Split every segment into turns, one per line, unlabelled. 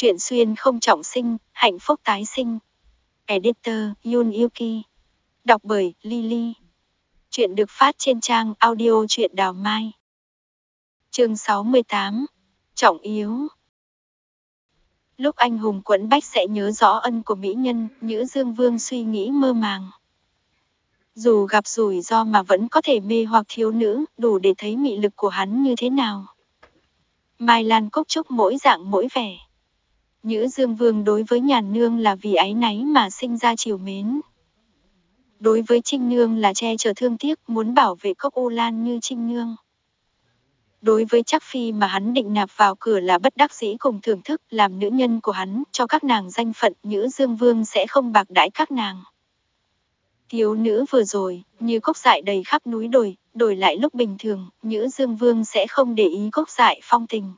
Chuyện xuyên không trọng sinh, hạnh phúc tái sinh. Editor Yun Yuki. Đọc bởi Lily. Chuyện được phát trên trang audio truyện đào mai. Chương 68. Trọng yếu. Lúc anh hùng quẫn bách sẽ nhớ rõ ân của mỹ nhân, Nhữ Dương Vương suy nghĩ mơ màng. Dù gặp rủi ro mà vẫn có thể mê hoặc thiếu nữ, đủ để thấy mị lực của hắn như thế nào. Mai Lan cúc Trúc mỗi dạng mỗi vẻ. Nhữ Dương Vương đối với nhàn nương là vì ái náy mà sinh ra chiều mến. Đối với Trinh Nương là che chở thương tiếc muốn bảo vệ cốc U Lan như Trinh Nương. Đối với chắc phi mà hắn định nạp vào cửa là bất đắc dĩ cùng thưởng thức làm nữ nhân của hắn cho các nàng danh phận Nhữ Dương Vương sẽ không bạc đãi các nàng. Thiếu nữ vừa rồi, như cốc dại đầy khắp núi đồi, đổi lại lúc bình thường, Nhữ Dương Vương sẽ không để ý cốc dại phong tình.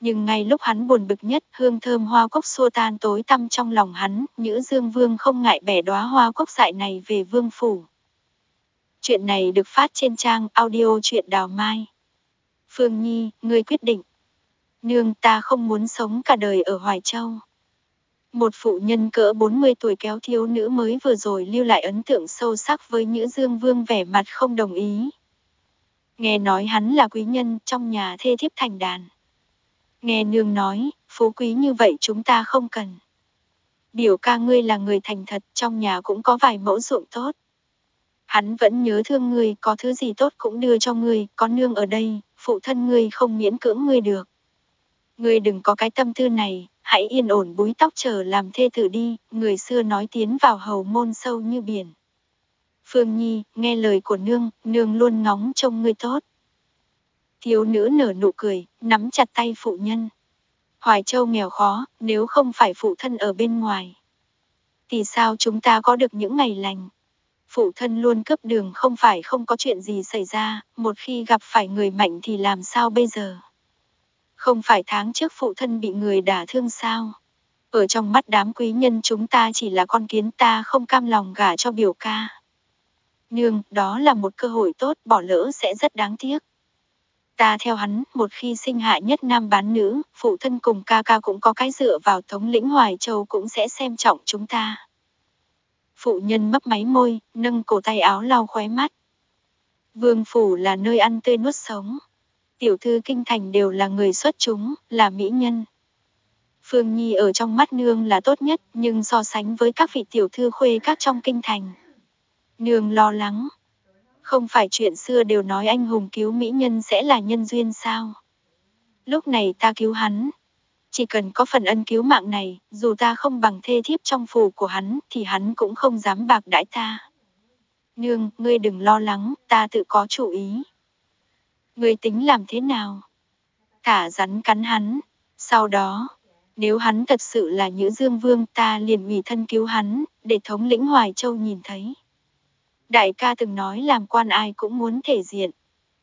Nhưng ngay lúc hắn buồn bực nhất, hương thơm hoa cốc xua tan tối tăm trong lòng hắn, Nhữ Dương Vương không ngại bẻ đóa hoa cốc dại này về vương phủ. Chuyện này được phát trên trang audio truyện đào mai. Phương Nhi, ngươi quyết định. Nương ta không muốn sống cả đời ở Hoài Châu. Một phụ nhân cỡ 40 tuổi kéo thiếu nữ mới vừa rồi lưu lại ấn tượng sâu sắc với Nhữ Dương Vương vẻ mặt không đồng ý. Nghe nói hắn là quý nhân trong nhà thê thiếp thành đàn. Nghe nương nói, phú quý như vậy chúng ta không cần. Biểu ca ngươi là người thành thật, trong nhà cũng có vài mẫu ruộng tốt. Hắn vẫn nhớ thương ngươi, có thứ gì tốt cũng đưa cho ngươi, có nương ở đây, phụ thân ngươi không miễn cưỡng ngươi được. Ngươi đừng có cái tâm tư này, hãy yên ổn búi tóc chờ làm thê tử đi, người xưa nói tiến vào hầu môn sâu như biển. Phương Nhi, nghe lời của nương, nương luôn ngóng trông ngươi tốt. Thiếu nữ nở nụ cười, nắm chặt tay phụ nhân. Hoài Châu nghèo khó, nếu không phải phụ thân ở bên ngoài. Thì sao chúng ta có được những ngày lành? Phụ thân luôn cấp đường không phải không có chuyện gì xảy ra, một khi gặp phải người mạnh thì làm sao bây giờ? Không phải tháng trước phụ thân bị người đả thương sao? Ở trong mắt đám quý nhân chúng ta chỉ là con kiến ta không cam lòng gả cho biểu ca. Nương, đó là một cơ hội tốt, bỏ lỡ sẽ rất đáng tiếc. Ta theo hắn, một khi sinh hạ nhất nam bán nữ, phụ thân cùng ca ca cũng có cái dựa vào thống lĩnh Hoài Châu cũng sẽ xem trọng chúng ta. Phụ nhân mấp máy môi, nâng cổ tay áo lau khóe mắt. Vương phủ là nơi ăn tươi nuốt sống. Tiểu thư kinh thành đều là người xuất chúng, là mỹ nhân. Phương Nhi ở trong mắt nương là tốt nhất, nhưng so sánh với các vị tiểu thư khuê các trong kinh thành. Nương lo lắng, không phải chuyện xưa đều nói anh hùng cứu mỹ nhân sẽ là nhân duyên sao? Lúc này ta cứu hắn. Chỉ cần có phần ân cứu mạng này, dù ta không bằng thê thiếp trong phủ của hắn, thì hắn cũng không dám bạc đãi ta. Nương, ngươi đừng lo lắng, ta tự có chủ ý. Ngươi tính làm thế nào? Thả rắn cắn hắn. Sau đó, nếu hắn thật sự là Nhữ Dương Vương ta liền ủy thân cứu hắn, để thống lĩnh Hoài Châu nhìn thấy. Đại ca từng nói làm quan ai cũng muốn thể diện.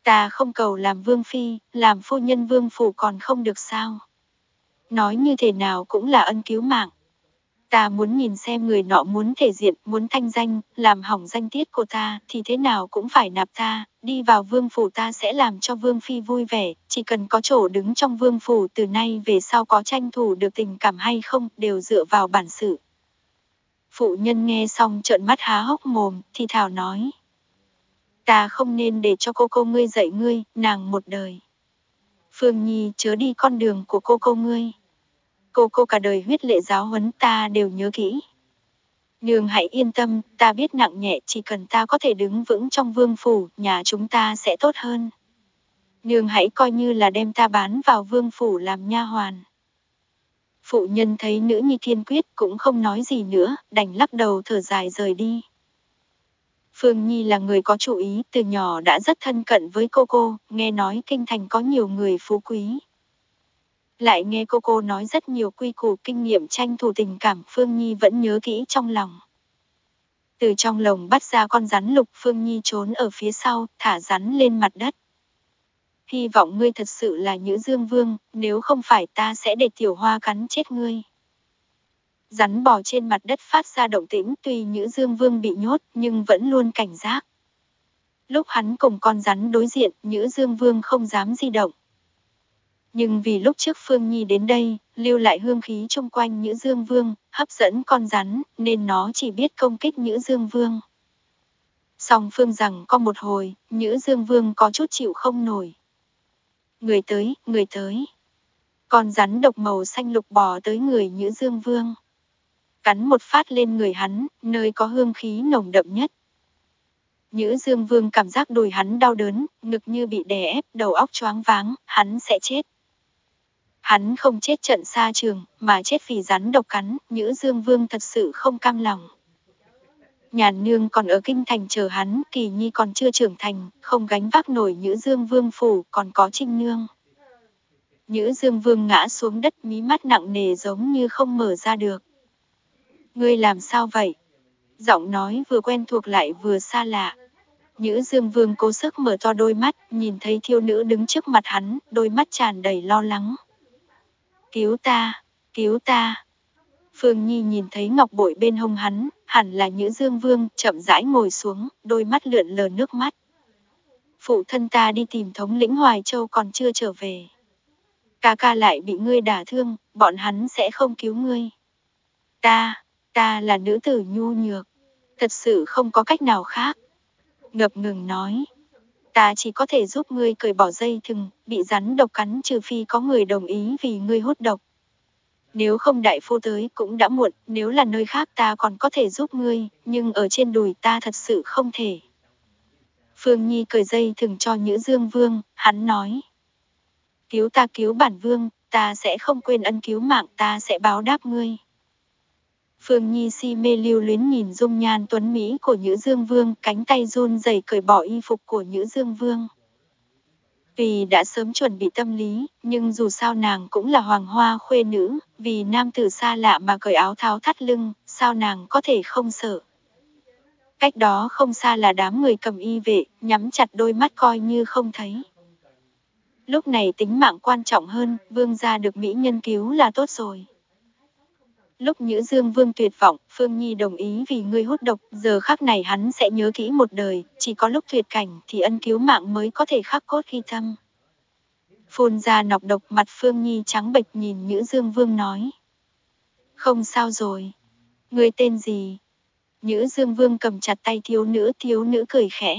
Ta không cầu làm vương phi, làm phu nhân vương phủ còn không được sao. Nói như thế nào cũng là ân cứu mạng. Ta muốn nhìn xem người nọ muốn thể diện, muốn thanh danh, làm hỏng danh tiết của ta, thì thế nào cũng phải nạp ta, đi vào vương phủ ta sẽ làm cho vương phi vui vẻ, chỉ cần có chỗ đứng trong vương phủ từ nay về sau có tranh thủ được tình cảm hay không, đều dựa vào bản sự. Phụ nhân nghe xong trợn mắt há hốc mồm, thì thảo nói. Ta không nên để cho cô cô ngươi dạy ngươi, nàng một đời. Phương Nhi chớ đi con đường của cô cô ngươi. Cô cô cả đời huyết lệ giáo huấn ta đều nhớ kỹ. Nương hãy yên tâm, ta biết nặng nhẹ chỉ cần ta có thể đứng vững trong vương phủ, nhà chúng ta sẽ tốt hơn. Nương hãy coi như là đem ta bán vào vương phủ làm nha hoàn. Phụ nhân thấy nữ nhi kiên quyết cũng không nói gì nữa, đành lắc đầu thở dài rời đi. Phương Nhi là người có chủ ý, từ nhỏ đã rất thân cận với cô cô, nghe nói kinh thành có nhiều người phú quý. Lại nghe cô cô nói rất nhiều quy củ kinh nghiệm tranh thủ tình cảm Phương Nhi vẫn nhớ kỹ trong lòng. Từ trong lồng bắt ra con rắn lục Phương Nhi trốn ở phía sau, thả rắn lên mặt đất hy vọng ngươi thật sự là Nhữ Dương Vương, nếu không phải ta sẽ để tiểu hoa cắn chết ngươi. Rắn bò trên mặt đất phát ra động tĩnh tuy Nhữ Dương Vương bị nhốt nhưng vẫn luôn cảnh giác. Lúc hắn cùng con rắn đối diện, Nhữ Dương Vương không dám di động. Nhưng vì lúc trước Phương Nhi đến đây, lưu lại hương khí chung quanh Nhữ Dương Vương, hấp dẫn con rắn, nên nó chỉ biết công kích Nhữ Dương Vương. Song phương rằng có một hồi, Nhữ Dương Vương có chút chịu không nổi. Người tới, người tới. Con rắn độc màu xanh lục bò tới người Nhữ Dương Vương. Cắn một phát lên người hắn, nơi có hương khí nồng đậm nhất. Nhữ Dương Vương cảm giác đùi hắn đau đớn, ngực như bị đè ép, đầu óc choáng váng, hắn sẽ chết. Hắn không chết trận xa trường, mà chết vì rắn độc cắn, Nhữ Dương Vương thật sự không cam lòng. Nhàn nương còn ở kinh thành chờ hắn, kỳ nhi còn chưa trưởng thành, không gánh vác nổi Nhữ Dương Vương phủ, còn có trinh nương. Nhữ Dương Vương ngã xuống đất mí mắt nặng nề giống như không mở ra được. Ngươi làm sao vậy? Giọng nói vừa quen thuộc lại vừa xa lạ. Nhữ Dương Vương cố sức mở to đôi mắt, nhìn thấy thiêu nữ đứng trước mặt hắn, đôi mắt tràn đầy lo lắng. Cứu ta, cứu ta. Phương Nhi nhìn thấy ngọc bội bên hông hắn, hẳn là Nhữ Dương Vương, chậm rãi ngồi xuống, đôi mắt lượn lờ nước mắt. Phụ thân ta đi tìm thống lĩnh Hoài Châu còn chưa trở về. Ca ca lại bị ngươi đả thương, bọn hắn sẽ không cứu ngươi. Ta, ta là nữ tử nhu nhược, thật sự không có cách nào khác. Ngập ngừng nói, ta chỉ có thể giúp ngươi cởi bỏ dây thừng, bị rắn độc cắn trừ phi có người đồng ý vì ngươi hút độc. Nếu không đại phu tới cũng đã muộn, nếu là nơi khác ta còn có thể giúp ngươi, nhưng ở trên đùi ta thật sự không thể. Phương Nhi cởi dây thừng cho Nhữ Dương Vương, hắn nói. Cứu ta cứu bản vương, ta sẽ không quên ân cứu mạng ta sẽ báo đáp ngươi. Phương Nhi si mê lưu luyến nhìn dung nhan tuấn Mỹ của Nhữ Dương Vương, cánh tay run rẩy cởi bỏ y phục của Nhữ Dương Vương. Vì đã sớm chuẩn bị tâm lý, nhưng dù sao nàng cũng là hoàng hoa khuê nữ, vì nam tử xa lạ mà cởi áo tháo thắt lưng, sao nàng có thể không sợ. Cách đó không xa là đám người cầm y vệ, nhắm chặt đôi mắt coi như không thấy. Lúc này tính mạng quan trọng hơn, vương gia được Mỹ nhân cứu là tốt rồi. Lúc Nhữ Dương Vương tuyệt vọng, Phương Nhi đồng ý vì ngươi hút độc, giờ khắc này hắn sẽ nhớ kỹ một đời, chỉ có lúc tuyệt cảnh thì ân cứu mạng mới có thể khắc cốt ghi tâm. Phun ra nọc độc mặt Phương Nhi trắng bệch nhìn Nhữ Dương Vương nói. Không sao rồi. Ngươi tên gì? Nhữ Dương Vương cầm chặt tay thiếu nữ thiếu nữ cười khẽ.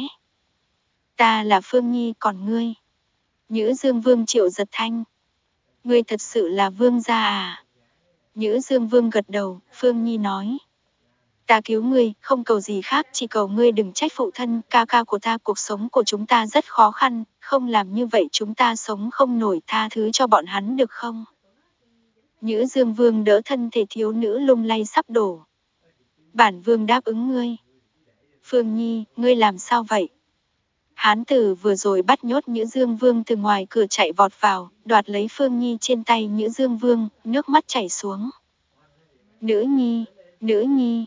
Ta là Phương Nhi còn ngươi. Nhữ Dương Vương triệu giật thanh. Ngươi thật sự là vương gia à? Nhữ Dương Vương gật đầu, Phương Nhi nói. Ta cứu ngươi, không cầu gì khác, chỉ cầu ngươi đừng trách phụ thân, ca ca của ta, cuộc sống của chúng ta rất khó khăn, không làm như vậy chúng ta sống không nổi tha thứ cho bọn hắn được không? Nhữ Dương Vương đỡ thân thể thiếu nữ lung lay sắp đổ. Bản Vương đáp ứng ngươi. Phương Nhi, ngươi làm sao vậy? Hán tử vừa rồi bắt nhốt Nhữ Dương Vương từ ngoài cửa chạy vọt vào, đoạt lấy Phương Nhi trên tay Nhữ Dương Vương, nước mắt chảy xuống. Nữ Nhi, Nữ Nhi.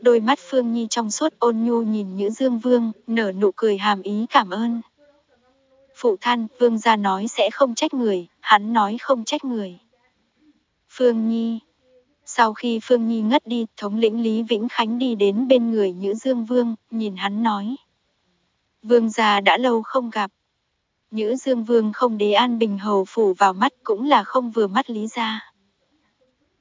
Đôi mắt Phương Nhi trong suốt ôn nhu nhìn Nhữ Dương Vương, nở nụ cười hàm ý cảm ơn. Phụ than, Vương gia nói sẽ không trách người, hắn nói không trách người. Phương Nhi. Sau khi Phương Nhi ngất đi, thống lĩnh Lý Vĩnh Khánh đi đến bên người Nhữ Dương Vương, nhìn hắn nói. Vương gia đã lâu không gặp. Nhữ Dương Vương không đế an bình hầu phủ vào mắt cũng là không vừa mắt Lý gia.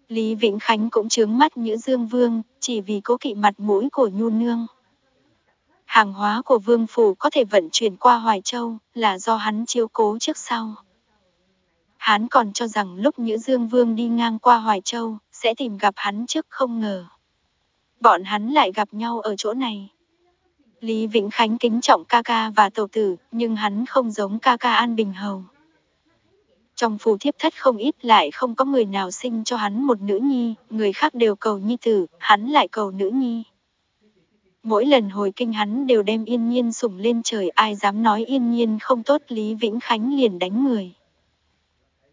Lý Vĩnh Khánh cũng chướng mắt Nhữ Dương Vương, chỉ vì cố kỵ mặt mũi của Nhu Nương. Hàng hóa của Vương Phủ có thể vận chuyển qua Hoài Châu, là do hắn chiếu cố trước sau. Hắn còn cho rằng lúc Nhữ Dương Vương đi ngang qua Hoài Châu, sẽ tìm gặp hắn trước không ngờ. Bọn hắn lại gặp nhau ở chỗ này. Lý Vĩnh Khánh kính trọng ca ca và tổ tử, nhưng hắn không giống ca ca An Bình Hầu. Trong phù thiếp thất không ít lại không có người nào sinh cho hắn một nữ nhi, người khác đều cầu nhi tử, hắn lại cầu nữ nhi. Mỗi lần hồi kinh hắn đều đem yên nhiên sủng lên trời ai dám nói yên nhiên không tốt Lý Vĩnh Khánh liền đánh người.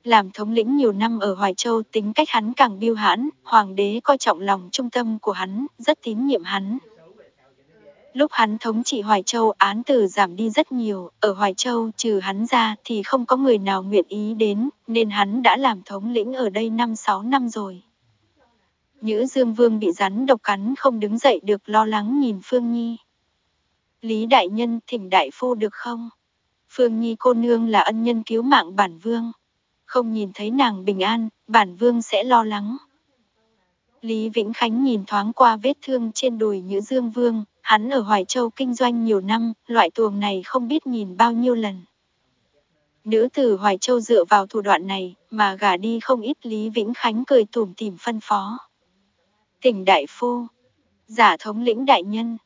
Làm thống lĩnh nhiều năm ở Hoài Châu tính cách hắn càng biêu hãn, hoàng đế coi trọng lòng trung tâm của hắn, rất tín nhiệm hắn. Lúc hắn thống trị Hoài Châu án tử giảm đi rất nhiều, ở Hoài Châu trừ hắn ra thì không có người nào nguyện ý đến, nên hắn đã làm thống lĩnh ở đây 5-6 năm rồi. Nhữ Dương Vương bị rắn độc cắn không đứng dậy được lo lắng nhìn Phương Nhi. Lý Đại Nhân thỉnh Đại Phu được không? Phương Nhi cô nương là ân nhân cứu mạng bản vương. Không nhìn thấy nàng bình an, bản vương sẽ lo lắng. Lý Vĩnh Khánh nhìn thoáng qua vết thương trên đùi Nhữ Dương Vương, hắn ở Hoài Châu kinh doanh nhiều năm, loại tuồng này không biết nhìn bao nhiêu lần. Nữ tử Hoài Châu dựa vào thủ đoạn này, mà gả đi không ít Lý Vĩnh Khánh cười tủm tìm phân phó. Tỉnh Đại Phu, giả thống lĩnh đại nhân.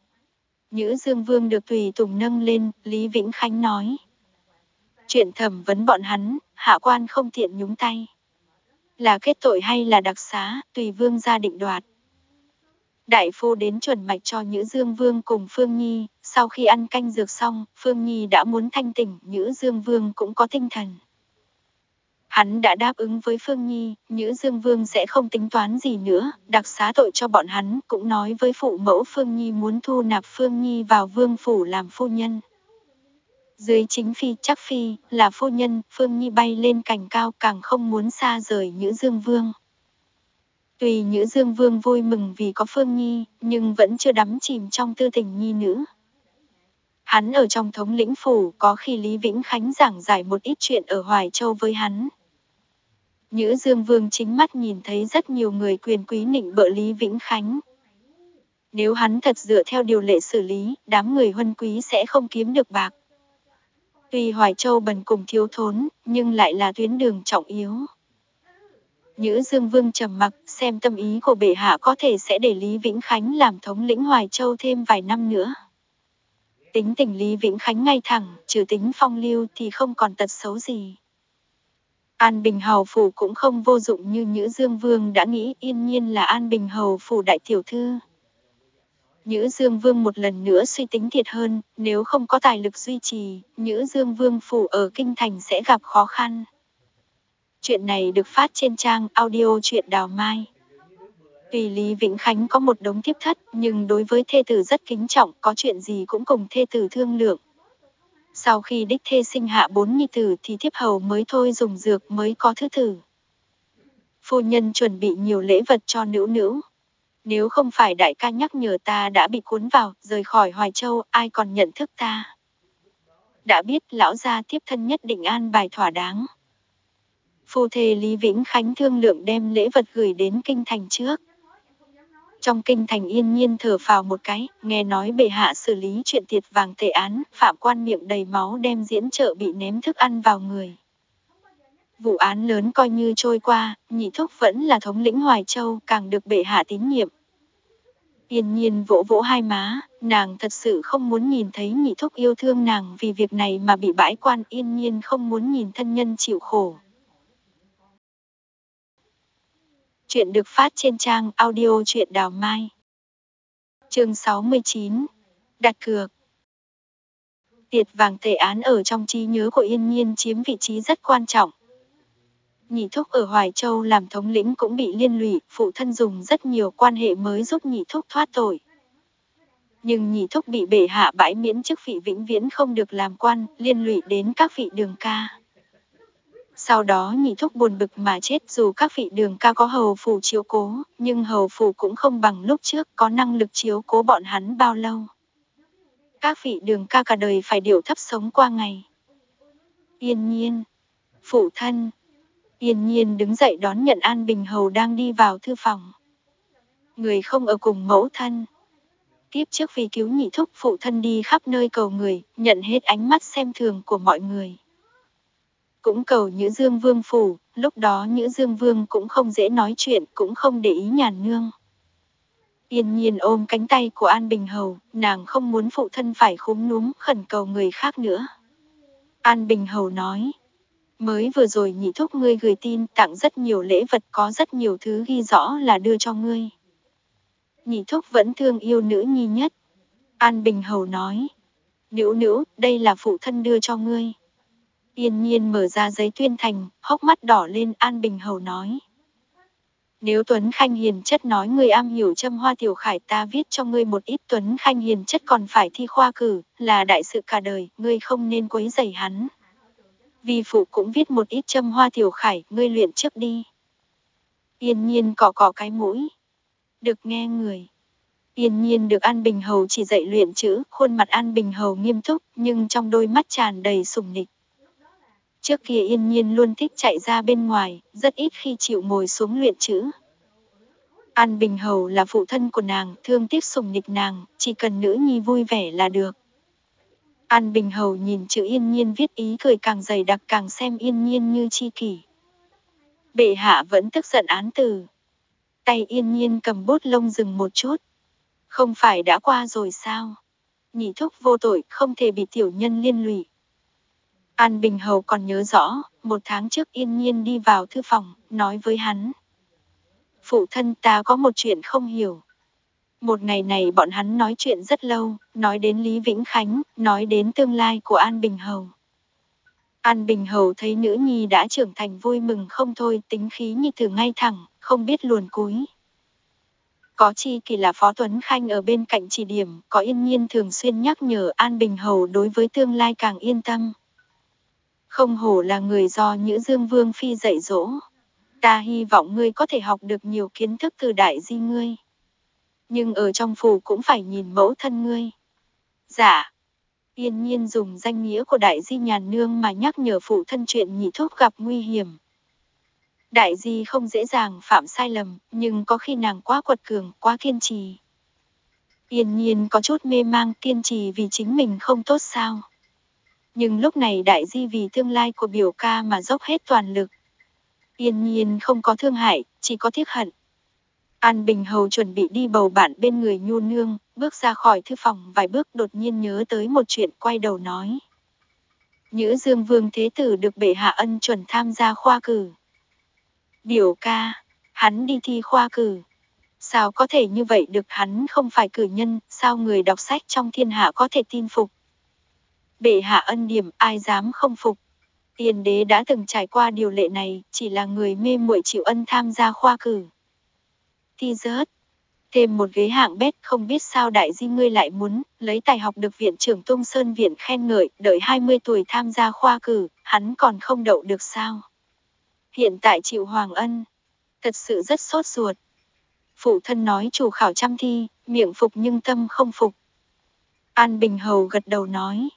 Nhữ Dương Vương được tùy tùng nâng lên, Lý Vĩnh Khánh nói. Chuyện thẩm vấn bọn hắn, hạ quan không tiện nhúng tay. Là kết tội hay là đặc xá, tùy vương ra định đoạt. Đại phu đến chuẩn mạch cho Nhữ Dương Vương cùng Phương Nhi, sau khi ăn canh dược xong, Phương Nhi đã muốn thanh tỉnh, Nhữ Dương Vương cũng có tinh thần. Hắn đã đáp ứng với Phương Nhi, Nhữ Dương Vương sẽ không tính toán gì nữa, đặc xá tội cho bọn hắn, cũng nói với phụ mẫu Phương Nhi muốn thu nạp Phương Nhi vào vương phủ làm phu nhân. Dưới chính phi chắc phi, là phu nhân, Phương Nhi bay lên cành cao càng không muốn xa rời Nhữ Dương Vương. Tùy Nhữ Dương Vương vui mừng vì có Phương Nhi, nhưng vẫn chưa đắm chìm trong tư tình nhi nữ. Hắn ở trong thống lĩnh phủ có khi Lý Vĩnh Khánh giảng giải một ít chuyện ở Hoài Châu với hắn. Nhữ Dương Vương chính mắt nhìn thấy rất nhiều người quyền quý nịnh bợ Lý Vĩnh Khánh. Nếu hắn thật dựa theo điều lệ xử lý, đám người huân quý sẽ không kiếm được bạc. Tuy Hoài Châu bần cùng thiếu thốn, nhưng lại là tuyến đường trọng yếu. Nhữ Dương Vương trầm mặc, xem tâm ý của bệ hạ có thể sẽ để Lý Vĩnh Khánh làm thống lĩnh Hoài Châu thêm vài năm nữa. Tính tình Lý Vĩnh Khánh ngay thẳng, trừ tính phong lưu thì không còn tật xấu gì. An Bình Hầu Phủ cũng không vô dụng như Nhữ Dương Vương đã nghĩ yên nhiên là An Bình Hầu Phủ đại tiểu thư. Nhữ Dương Vương một lần nữa suy tính thiệt hơn, nếu không có tài lực duy trì, Nhữ Dương Vương Phủ ở Kinh Thành sẽ gặp khó khăn. Chuyện này được phát trên trang audio truyện đào mai. tùy Lý Vĩnh Khánh có một đống thiếp thất, nhưng đối với thê tử rất kính trọng, có chuyện gì cũng cùng thê tử thương lượng. Sau khi đích thê sinh hạ bốn nhi tử thì thiếp hầu mới thôi dùng dược mới có thứ tử. Phu nhân chuẩn bị nhiều lễ vật cho nữ nữ. Nếu không phải đại ca nhắc nhở ta đã bị cuốn vào, rời khỏi Hoài Châu, ai còn nhận thức ta. Đã biết lão gia thiếp thân nhất định an bài thỏa đáng. Phu thê Lý Vĩnh Khánh thương lượng đem lễ vật gửi đến kinh thành trước. Trong kinh thành yên nhiên thở phào một cái, nghe nói bệ hạ xử lý chuyện tiệt vàng tệ án, phạm quan miệng đầy máu đem diễn trợ bị ném thức ăn vào người. Vụ án lớn coi như trôi qua, nhị thúc vẫn là thống lĩnh Hoài Châu, càng được bệ hạ tín nhiệm. Yên nhiên vỗ vỗ hai má, nàng thật sự không muốn nhìn thấy nhị thúc yêu thương nàng vì việc này mà bị bãi quan yên nhiên không muốn nhìn thân nhân chịu khổ. Chuyện được phát trên trang audio truyện đào mai. chương 69. Đặt cược. Tiệt vàng tệ án ở trong trí nhớ của Yên Nhiên chiếm vị trí rất quan trọng. Nhị thúc ở Hoài Châu làm thống lĩnh cũng bị liên lụy, phụ thân dùng rất nhiều quan hệ mới giúp nhị thúc thoát tội. Nhưng nhị thúc bị bể hạ bãi miễn chức vị vĩnh viễn không được làm quan, liên lụy đến các vị đường ca. Sau đó nhị thúc buồn bực mà chết dù các vị đường ca có hầu phủ chiếu cố, nhưng hầu phủ cũng không bằng lúc trước có năng lực chiếu cố bọn hắn bao lâu. Các vị đường ca cả đời phải điều thấp sống qua ngày. Yên nhiên, phụ thân, yên nhiên đứng dậy đón nhận An Bình Hầu đang đi vào thư phòng. Người không ở cùng mẫu thân. Tiếp trước vì cứu nhị thúc phụ thân đi khắp nơi cầu người, nhận hết ánh mắt xem thường của mọi người cũng cầu Nhữ Dương Vương phủ, lúc đó Nhữ Dương Vương cũng không dễ nói chuyện, cũng không để ý nhàn nương. Yên nhiên ôm cánh tay của An Bình Hầu, nàng không muốn phụ thân phải khúm núm khẩn cầu người khác nữa. An Bình Hầu nói, mới vừa rồi nhị thúc ngươi gửi tin tặng rất nhiều lễ vật có rất nhiều thứ ghi rõ là đưa cho ngươi. Nhị thúc vẫn thương yêu nữ nhi nhất. An Bình Hầu nói, nữ nữ, đây là phụ thân đưa cho ngươi. Yên nhiên mở ra giấy tuyên thành, hốc mắt đỏ lên An Bình Hầu nói. Nếu Tuấn Khanh hiền chất nói người am hiểu châm hoa tiểu khải ta viết cho ngươi một ít Tuấn Khanh hiền chất còn phải thi khoa cử, là đại sự cả đời, ngươi không nên quấy rầy hắn. Vì phụ cũng viết một ít châm hoa tiểu khải, ngươi luyện trước đi. Yên nhiên cọ cọ cái mũi. Được nghe người. Yên nhiên được An Bình Hầu chỉ dạy luyện chữ, khuôn mặt An Bình Hầu nghiêm túc, nhưng trong đôi mắt tràn đầy sùng nịch. Trước kia yên nhiên luôn thích chạy ra bên ngoài, rất ít khi chịu ngồi xuống luyện chữ. An Bình Hầu là phụ thân của nàng, thương tiếc sủng nịch nàng, chỉ cần nữ nhi vui vẻ là được. An Bình Hầu nhìn chữ yên nhiên viết ý cười càng dày đặc càng xem yên nhiên như chi kỷ. Bệ hạ vẫn tức giận án từ. Tay yên nhiên cầm bút lông dừng một chút. Không phải đã qua rồi sao? Nhị thúc vô tội không thể bị tiểu nhân liên lụy. An Bình Hầu còn nhớ rõ, một tháng trước yên nhiên đi vào thư phòng, nói với hắn. Phụ thân ta có một chuyện không hiểu. Một ngày này bọn hắn nói chuyện rất lâu, nói đến Lý Vĩnh Khánh, nói đến tương lai của An Bình Hầu. An Bình Hầu thấy nữ nhi đã trưởng thành vui mừng không thôi, tính khí như thử ngay thẳng, không biết luồn cúi. Có chi kỳ là Phó Tuấn Khanh ở bên cạnh chỉ điểm, có yên nhiên thường xuyên nhắc nhở An Bình Hầu đối với tương lai càng yên tâm. Không hổ là người do Nhữ Dương Vương Phi dạy dỗ. Ta hy vọng ngươi có thể học được nhiều kiến thức từ đại di ngươi. Nhưng ở trong phủ cũng phải nhìn mẫu thân ngươi. Dạ. Yên nhiên dùng danh nghĩa của đại di nhàn nương mà nhắc nhở phụ thân chuyện nhị thúc gặp nguy hiểm. Đại di không dễ dàng phạm sai lầm, nhưng có khi nàng quá quật cường, quá kiên trì. Yên nhiên có chút mê mang kiên trì vì chính mình không tốt sao. Nhưng lúc này đại di vì tương lai của biểu ca mà dốc hết toàn lực. Yên nhiên không có thương hại, chỉ có tiếc hận. An Bình Hầu chuẩn bị đi bầu bạn bên người nhu nương, bước ra khỏi thư phòng vài bước đột nhiên nhớ tới một chuyện quay đầu nói. Nhữ Dương Vương Thế Tử được bệ hạ ân chuẩn tham gia khoa cử. Biểu ca, hắn đi thi khoa cử. Sao có thể như vậy được hắn không phải cử nhân, sao người đọc sách trong thiên hạ có thể tin phục. Bệ hạ ân điểm ai dám không phục. Tiền đế đã từng trải qua điều lệ này, chỉ là người mê muội chịu ân tham gia khoa cử. Thi rớt. Thêm một ghế hạng bét không biết sao đại di ngươi lại muốn lấy tài học được viện trưởng Tung Sơn Viện khen ngợi, đợi 20 tuổi tham gia khoa cử, hắn còn không đậu được sao. Hiện tại chịu hoàng ân. Thật sự rất sốt ruột. Phụ thân nói chủ khảo chăm thi, miệng phục nhưng tâm không phục. An Bình Hầu gật đầu nói.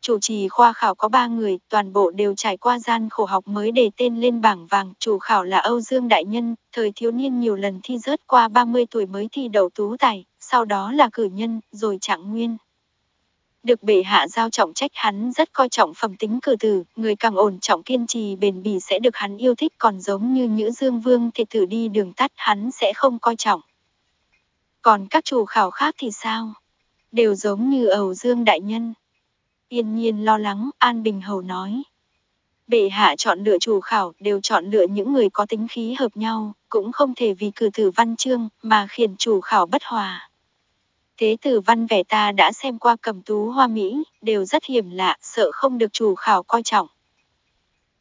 Chủ trì khoa khảo có ba người, toàn bộ đều trải qua gian khổ học mới đề tên lên bảng vàng. Chủ khảo là Âu Dương Đại Nhân, thời thiếu niên nhiều lần thi rớt qua 30 tuổi mới thi đầu tú tài, sau đó là cử nhân, rồi trạng nguyên. Được bệ hạ giao trọng trách hắn rất coi trọng phẩm tính cử tử, người càng ổn trọng kiên trì bền bỉ sẽ được hắn yêu thích còn giống như Nhữ Dương Vương thì thử đi đường tắt hắn sẽ không coi trọng. Còn các chủ khảo khác thì sao? Đều giống như Âu Dương Đại Nhân. Yên nhiên lo lắng, An Bình Hầu nói. Bệ hạ chọn lựa chủ khảo đều chọn lựa những người có tính khí hợp nhau, cũng không thể vì cử tử văn chương mà khiến chủ khảo bất hòa. Thế tử văn vẻ ta đã xem qua cầm tú hoa Mỹ, đều rất hiểm lạ, sợ không được chủ khảo coi trọng.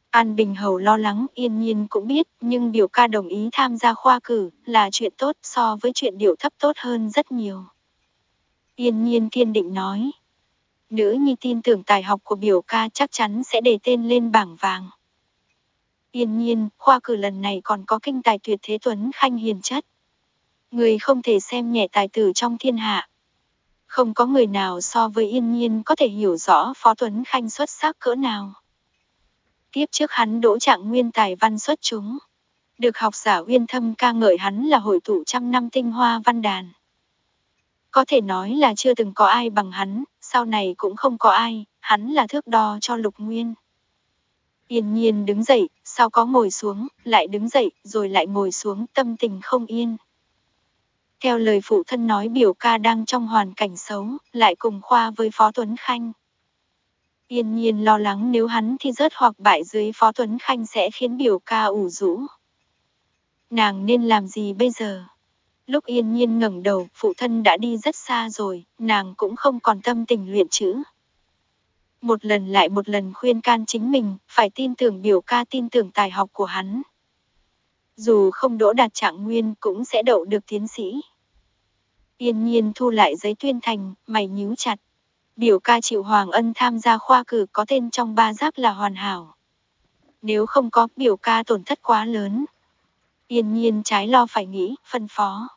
An Bình Hầu lo lắng, yên nhiên cũng biết, nhưng biểu ca đồng ý tham gia khoa cử, là chuyện tốt so với chuyện điệu thấp tốt hơn rất nhiều. Yên nhiên kiên định nói, Nữ nhi tin tưởng tài học của biểu ca chắc chắn sẽ đề tên lên bảng vàng. Yên nhiên, khoa cử lần này còn có kinh tài tuyệt thế tuấn khanh hiền chất. Người không thể xem nhẹ tài tử trong thiên hạ. Không có người nào so với yên nhiên có thể hiểu rõ Phó Tuấn Khanh xuất sắc cỡ nào. Tiếp trước hắn đỗ trạng nguyên tài văn xuất chúng. Được học giả uyên thâm ca ngợi hắn là hội tụ trăm năm tinh hoa văn đàn. Có thể nói là chưa từng có ai bằng hắn, sau này cũng không có ai, hắn là thước đo cho lục nguyên. Yên nhiên đứng dậy, sau có ngồi xuống, lại đứng dậy, rồi lại ngồi xuống, tâm tình không yên. Theo lời phụ thân nói biểu ca đang trong hoàn cảnh xấu, lại cùng khoa với Phó Tuấn Khanh. Yên nhiên lo lắng nếu hắn thi rớt hoặc bại dưới Phó Tuấn Khanh sẽ khiến biểu ca ủ rũ. Nàng nên làm gì bây giờ? Lúc yên nhiên ngẩng đầu, phụ thân đã đi rất xa rồi, nàng cũng không còn tâm tình luyện chữ. Một lần lại một lần khuyên can chính mình, phải tin tưởng biểu ca tin tưởng tài học của hắn. Dù không đỗ đạt trạng nguyên cũng sẽ đậu được tiến sĩ. Yên nhiên thu lại giấy tuyên thành, mày nhíu chặt. Biểu ca chịu Hoàng Ân tham gia khoa cử có tên trong ba giáp là hoàn hảo. Nếu không có biểu ca tổn thất quá lớn. Yên nhiên trái lo phải nghĩ, phân phó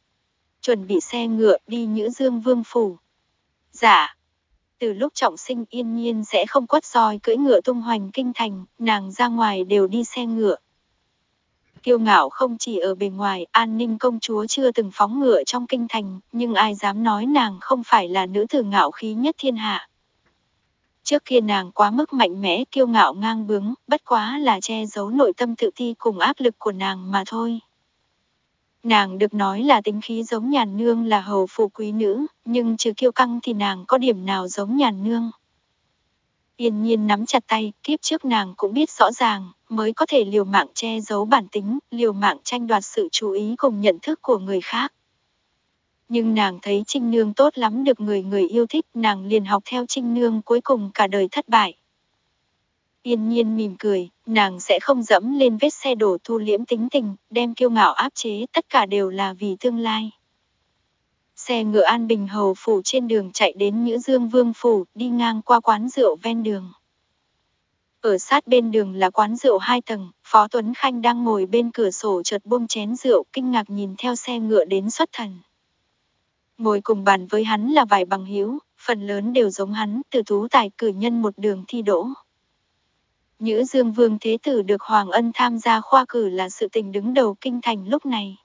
chuẩn bị xe ngựa đi Nhữ Dương Vương Phủ. Dạ. Từ lúc trọng sinh yên nhiên sẽ không quất roi cưỡi ngựa tung hoành kinh thành, nàng ra ngoài đều đi xe ngựa. Kiêu ngạo không chỉ ở bề ngoài, an ninh công chúa chưa từng phóng ngựa trong kinh thành, nhưng ai dám nói nàng không phải là nữ tử ngạo khí nhất thiên hạ. Trước kia nàng quá mức mạnh mẽ kiêu ngạo ngang bướng, bất quá là che giấu nội tâm tự ti cùng áp lực của nàng mà thôi. Nàng được nói là tính khí giống nhàn nương là hầu phụ quý nữ, nhưng trừ kiêu căng thì nàng có điểm nào giống nhàn nương. Yên nhiên nắm chặt tay, kiếp trước nàng cũng biết rõ ràng, mới có thể liều mạng che giấu bản tính, liều mạng tranh đoạt sự chú ý cùng nhận thức của người khác. Nhưng nàng thấy Trinh Nương tốt lắm được người người yêu thích, nàng liền học theo Trinh Nương cuối cùng cả đời thất bại. Yên nhiên mỉm cười, nàng sẽ không dẫm lên vết xe đổ thu liễm tính tình, đem kiêu ngạo áp chế, tất cả đều là vì tương lai. Xe ngựa an bình hầu phủ trên đường chạy đến Nhữ Dương Vương phủ, đi ngang qua quán rượu ven đường. Ở sát bên đường là quán rượu hai tầng, Phó Tuấn Khanh đang ngồi bên cửa sổ chợt buông chén rượu kinh ngạc nhìn theo xe ngựa đến xuất thần. Ngồi cùng bàn với hắn là vài bằng hữu, phần lớn đều giống hắn, từ tú tài cử nhân một đường thi đỗ. Nhữ Dương Vương Thế Tử được Hoàng Ân tham gia khoa cử là sự tình đứng đầu kinh thành lúc này.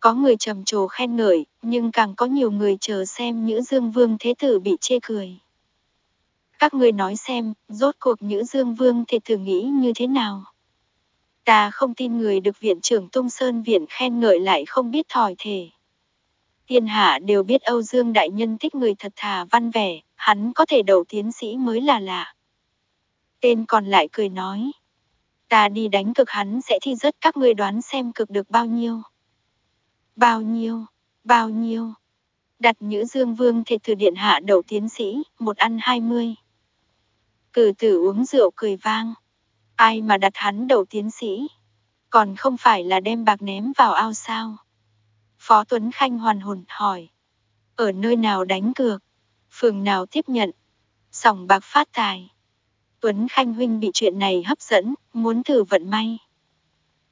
Có người trầm trồ khen ngợi, nhưng càng có nhiều người chờ xem Nhữ Dương Vương Thế Tử bị chê cười. Các người nói xem, rốt cuộc Nhữ Dương Vương Thế Tử nghĩ như thế nào? Ta không tin người được viện trưởng Tung Sơn Viện khen ngợi lại không biết thòi thể. Thiên hạ đều biết Âu Dương Đại Nhân thích người thật thà văn vẻ, hắn có thể đầu tiến sĩ mới là lạ. Tên còn lại cười nói. Ta đi đánh cực hắn sẽ thi rất các ngươi đoán xem cực được bao nhiêu. Bao nhiêu, bao nhiêu. Đặt Nhữ Dương Vương thể thử điện hạ đầu tiến sĩ, một ăn hai mươi. Cử tử uống rượu cười vang. Ai mà đặt hắn đầu tiến sĩ? Còn không phải là đem bạc ném vào ao sao? Phó Tuấn Khanh hoàn hồn hỏi. Ở nơi nào đánh cược? Phường nào tiếp nhận? Sòng bạc phát tài. Tuấn Khanh Huynh bị chuyện này hấp dẫn, muốn thử vận may.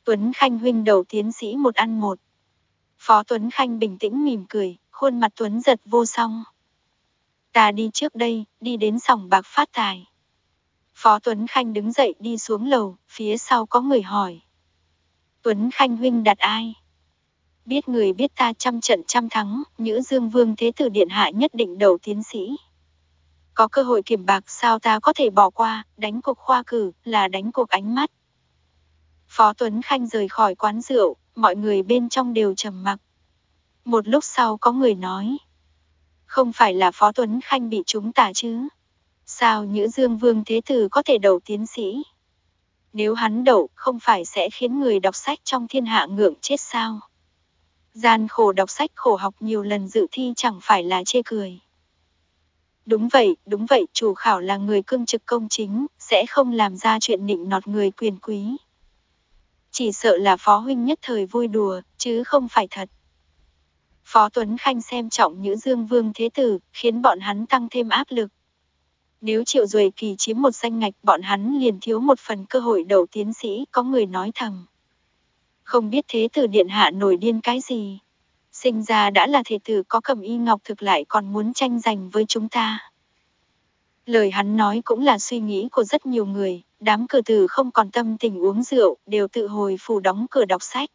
Tuấn Khanh Huynh đầu tiến sĩ một ăn một. Phó Tuấn Khanh bình tĩnh mỉm cười, khuôn mặt Tuấn giật vô song. Ta đi trước đây, đi đến sòng bạc phát tài. Phó Tuấn Khanh đứng dậy đi xuống lầu, phía sau có người hỏi. Tuấn Khanh Huynh đặt ai? Biết người biết ta trăm trận trăm thắng, Nữ Dương Vương Thế Tử Điện Hạ nhất định đầu tiến sĩ. Có cơ hội kiểm bạc sao ta có thể bỏ qua, đánh cuộc khoa cử, là đánh cuộc ánh mắt. Phó Tuấn Khanh rời khỏi quán rượu, mọi người bên trong đều trầm mặc. Một lúc sau có người nói. Không phải là Phó Tuấn Khanh bị chúng tà chứ? Sao Nhữ Dương Vương Thế Tử có thể đầu tiến sĩ? Nếu hắn đậu, không phải sẽ khiến người đọc sách trong thiên hạ ngưỡng chết sao? Gian khổ đọc sách khổ học nhiều lần dự thi chẳng phải là chê cười. Đúng vậy, đúng vậy, chủ khảo là người cương trực công chính, sẽ không làm ra chuyện nịnh nọt người quyền quý. Chỉ sợ là Phó Huynh nhất thời vui đùa, chứ không phải thật. Phó Tuấn Khanh xem trọng Nhữ Dương Vương Thế Tử, khiến bọn hắn tăng thêm áp lực. Nếu Triệu Duệ Kỳ chiếm một danh ngạch bọn hắn liền thiếu một phần cơ hội đầu tiến sĩ, có người nói thầm. Không biết Thế Tử Điện Hạ nổi điên cái gì sinh ra đã là thể tử có cầm y ngọc thực lại còn muốn tranh giành với chúng ta. Lời hắn nói cũng là suy nghĩ của rất nhiều người, đám cử tử không còn tâm tình uống rượu, đều tự hồi phủ đóng cửa đọc sách.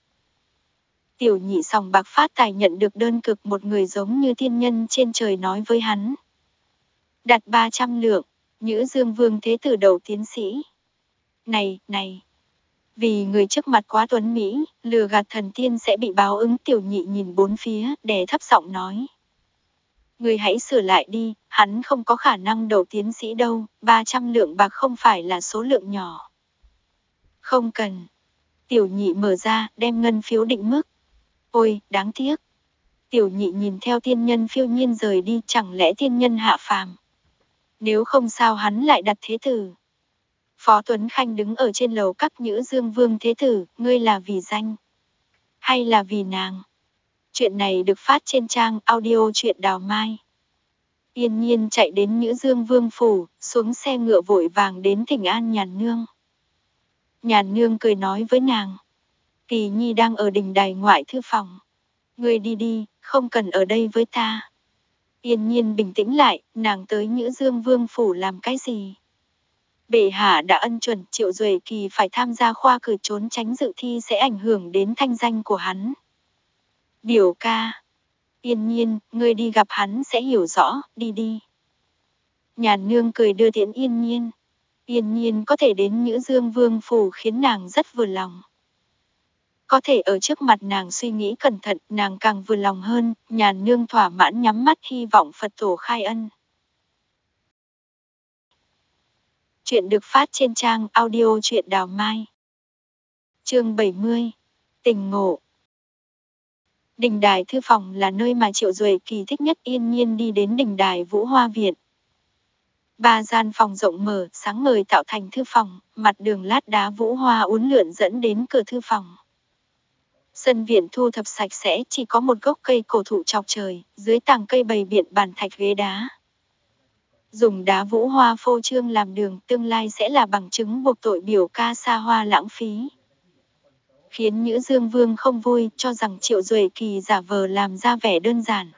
Tiểu nhị sòng bạc phát tài nhận được đơn cực một người giống như thiên nhân trên trời nói với hắn. Đặt 300 lượng, nhữ dương vương thế tử đầu tiến sĩ. Này, này, vì người trước mặt quá tuấn Mỹ, lừa gạt thần tiên sẽ bị báo ứng tiểu nhị nhìn bốn phía, đè thấp giọng nói. Người hãy sửa lại đi, hắn không có khả năng đầu tiến sĩ đâu, 300 lượng bạc không phải là số lượng nhỏ. Không cần. Tiểu nhị mở ra, đem ngân phiếu định mức. Ôi, đáng tiếc. Tiểu nhị nhìn theo tiên nhân phiêu nhiên rời đi, chẳng lẽ tiên nhân hạ phàm. Nếu không sao hắn lại đặt thế tử. Phó Tuấn Khanh đứng ở trên lầu các nhữ dương vương thế tử, ngươi là vì danh. Hay là vì nàng? Chuyện này được phát trên trang audio chuyện đào mai. Yên nhiên chạy đến Nhữ Dương Vương Phủ, xuống xe ngựa vội vàng đến thỉnh an nhàn nương. Nhàn nương cười nói với nàng. Kỳ nhi đang ở đình đài ngoại thư phòng. Ngươi đi đi, không cần ở đây với ta. Yên nhiên bình tĩnh lại, nàng tới Nhữ Dương Vương Phủ làm cái gì? Bệ hạ đã ân chuẩn triệu duệ kỳ phải tham gia khoa cử trốn tránh dự thi sẽ ảnh hưởng đến thanh danh của hắn. Biểu ca. Yên nhiên, ngươi đi gặp hắn sẽ hiểu rõ, đi đi. Nhàn nương cười đưa tiễn yên nhiên. Yên nhiên có thể đến Nhữ Dương Vương Phủ khiến nàng rất vừa lòng. Có thể ở trước mặt nàng suy nghĩ cẩn thận, nàng càng vừa lòng hơn, nhàn nương thỏa mãn nhắm mắt hy vọng Phật tổ khai ân. Chuyện được phát trên trang audio truyện đào mai. Chương 70 Tình ngộ Đình đài thư phòng là nơi mà Triệu Duệ kỳ thích nhất yên nhiên đi đến đình đài Vũ Hoa Viện. Ba gian phòng rộng mở, sáng ngời tạo thành thư phòng, mặt đường lát đá Vũ Hoa uốn lượn dẫn đến cửa thư phòng. Sân viện thu thập sạch sẽ chỉ có một gốc cây cổ thụ chọc trời, dưới tàng cây bày biện bàn thạch ghế đá. Dùng đá vũ hoa phô trương làm đường tương lai sẽ là bằng chứng buộc tội biểu ca xa hoa lãng phí. Khiến Nhữ Dương Vương không vui cho rằng Triệu Duệ Kỳ giả vờ làm ra vẻ đơn giản.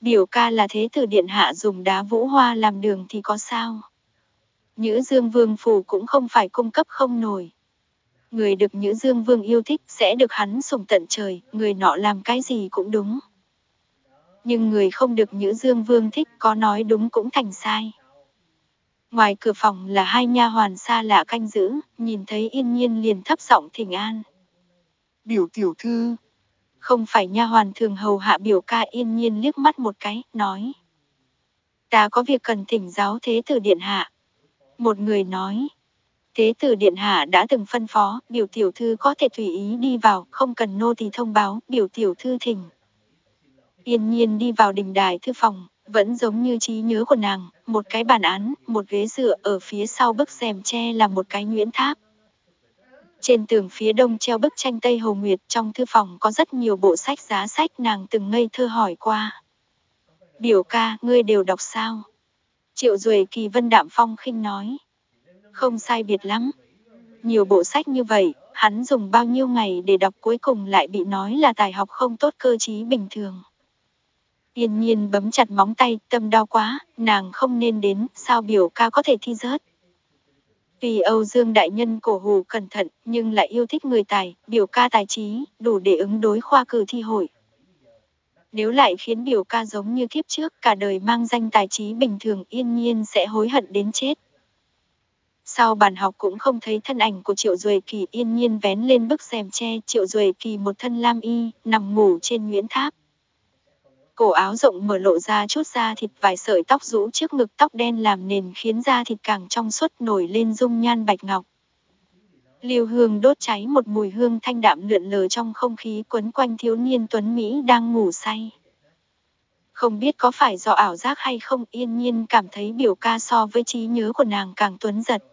Biểu ca là thế tử điện hạ dùng đá vũ hoa làm đường thì có sao? Nhữ Dương Vương phủ cũng không phải cung cấp không nổi. Người được Nhữ Dương Vương yêu thích sẽ được hắn sủng tận trời, người nọ làm cái gì cũng đúng. Nhưng người không được Nhữ Dương Vương thích có nói đúng cũng thành sai. Ngoài cửa phòng là hai nha hoàn xa lạ canh giữ, nhìn thấy yên nhiên liền thấp giọng thỉnh an. Biểu tiểu thư. Không phải nha hoàn thường hầu hạ biểu ca yên nhiên liếc mắt một cái, nói. Ta có việc cần thỉnh giáo thế tử điện hạ. Một người nói. Thế tử điện hạ đã từng phân phó, biểu tiểu thư có thể tùy ý đi vào, không cần nô tỳ thông báo, biểu tiểu thư thỉnh. Yên nhiên đi vào đình đài thư phòng, vẫn giống như trí nhớ của nàng, một cái bàn án, một ghế dựa ở phía sau bức rèm tre là một cái nhuyễn tháp. Trên tường phía đông treo bức tranh Tây Hồ Nguyệt trong thư phòng có rất nhiều bộ sách giá sách nàng từng ngây thơ hỏi qua. Biểu ca, ngươi đều đọc sao? Triệu Duệ Kỳ Vân Đạm Phong khinh nói. Không sai biệt lắm. Nhiều bộ sách như vậy, hắn dùng bao nhiêu ngày để đọc cuối cùng lại bị nói là tài học không tốt cơ trí bình thường. Yên nhiên bấm chặt móng tay, tâm đau quá, nàng không nên đến, sao biểu ca có thể thi rớt. Vì Âu Dương Đại Nhân cổ hù cẩn thận, nhưng lại yêu thích người tài, biểu ca tài trí, đủ để ứng đối khoa cử thi hội. Nếu lại khiến biểu ca giống như kiếp trước cả đời mang danh tài trí bình thường yên nhiên sẽ hối hận đến chết. Sau bàn học cũng không thấy thân ảnh của Triệu Duệ Kỳ yên nhiên vén lên bức rèm tre Triệu Duệ Kỳ một thân lam y, nằm ngủ trên nguyễn tháp. Cổ áo rộng mở lộ ra chút da thịt vài sợi tóc rũ trước ngực tóc đen làm nền khiến da thịt càng trong suốt nổi lên dung nhan bạch ngọc. Liêu hương đốt cháy một mùi hương thanh đạm lượn lờ trong không khí quấn quanh thiếu niên tuấn Mỹ đang ngủ say. Không biết có phải do ảo giác hay không yên nhiên cảm thấy biểu ca so với trí nhớ của nàng càng tuấn giật.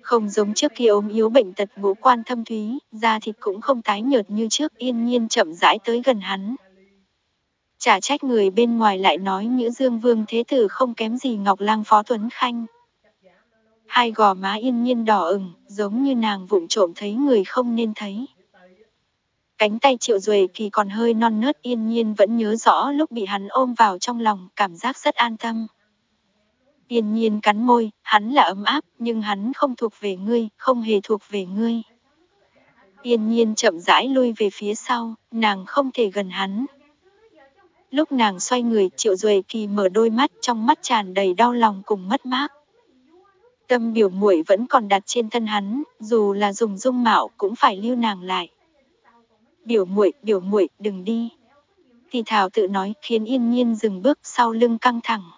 Không giống trước kia ốm yếu bệnh tật ngũ quan thâm thúy, da thịt cũng không tái nhợt như trước yên nhiên chậm rãi tới gần hắn. Chả trách người bên ngoài lại nói Nhữ Dương Vương Thế Tử không kém gì Ngọc Lang Phó Tuấn Khanh. Hai gò má yên nhiên đỏ ửng, giống như nàng vụng trộm thấy người không nên thấy. Cánh tay triệu duệ kỳ còn hơi non nớt yên nhiên vẫn nhớ rõ lúc bị hắn ôm vào trong lòng, cảm giác rất an tâm. Yên nhiên cắn môi, hắn là ấm áp, nhưng hắn không thuộc về ngươi, không hề thuộc về ngươi. Yên nhiên chậm rãi lui về phía sau, nàng không thể gần hắn. Lúc nàng xoay người, Triệu Duệ Kỳ mở đôi mắt, trong mắt tràn đầy đau lòng cùng mất mát. Tâm biểu muội vẫn còn đặt trên thân hắn, dù là dùng dung mạo cũng phải lưu nàng lại. Biểu muội, biểu muội, đừng đi. Thì Thảo tự nói, khiến Yên Nhiên dừng bước sau lưng căng thẳng.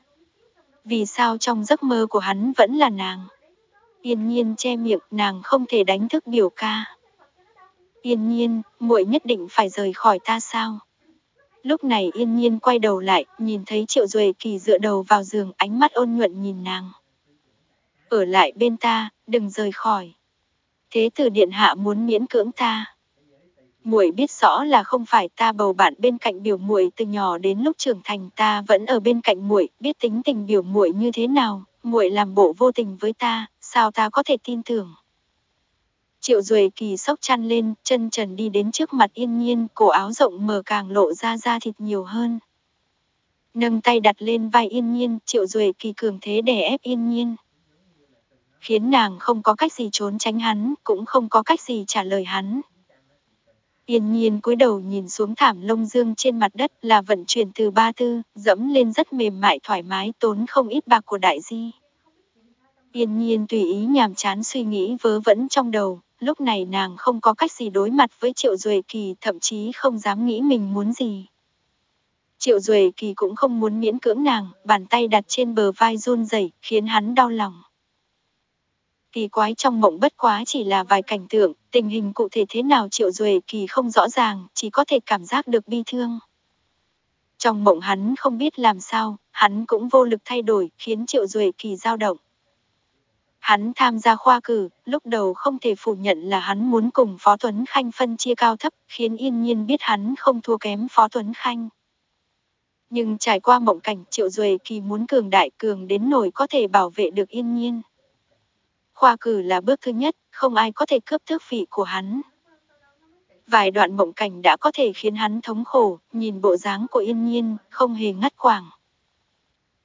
Vì sao trong giấc mơ của hắn vẫn là nàng? Yên Nhiên che miệng, nàng không thể đánh thức biểu ca. Yên Nhiên, muội nhất định phải rời khỏi ta sao? Lúc này yên nhiên quay đầu lại, nhìn thấy triệu duệ kỳ dựa đầu vào giường ánh mắt ôn nhuận nhìn nàng. Ở lại bên ta, đừng rời khỏi. Thế tử điện hạ muốn miễn cưỡng ta. Muội biết rõ là không phải ta bầu bạn bên cạnh biểu muội từ nhỏ đến lúc trưởng thành ta vẫn ở bên cạnh muội, biết tính tình biểu muội như thế nào, muội làm bộ vô tình với ta, sao ta có thể tin tưởng. Triệu Duệ Kỳ sốc chăn lên, chân trần đi đến trước mặt yên nhiên, cổ áo rộng mở càng lộ ra da thịt nhiều hơn. Nâng tay đặt lên vai yên nhiên, triệu duệ kỳ cường thế đè ép yên nhiên. Khiến nàng không có cách gì trốn tránh hắn, cũng không có cách gì trả lời hắn. Yên nhiên cúi đầu nhìn xuống thảm lông dương trên mặt đất là vận chuyển từ ba tư, dẫm lên rất mềm mại thoải mái tốn không ít bạc của đại di. Yên nhiên tùy ý nhàm chán suy nghĩ vớ vẩn trong đầu, lúc này nàng không có cách gì đối mặt với Triệu Duệ Kỳ thậm chí không dám nghĩ mình muốn gì. Triệu Duệ Kỳ cũng không muốn miễn cưỡng nàng, bàn tay đặt trên bờ vai run rẩy khiến hắn đau lòng. Kỳ quái trong mộng bất quá chỉ là vài cảnh tượng, tình hình cụ thể thế nào Triệu Duệ Kỳ không rõ ràng, chỉ có thể cảm giác được bi thương. Trong mộng hắn không biết làm sao, hắn cũng vô lực thay đổi, khiến Triệu Duệ Kỳ dao động. Hắn tham gia khoa cử, lúc đầu không thể phủ nhận là hắn muốn cùng Phó Tuấn Khanh phân chia cao thấp, khiến yên nhiên biết hắn không thua kém Phó Tuấn Khanh. Nhưng trải qua mộng cảnh Triệu Duệ Kỳ muốn cường đại cường đến nổi có thể bảo vệ được yên nhiên. Khoa cử là bước thứ nhất, không ai có thể cướp tước vị của hắn. Vài đoạn mộng cảnh đã có thể khiến hắn thống khổ, nhìn bộ dáng của yên nhiên, không hề ngắt quảng.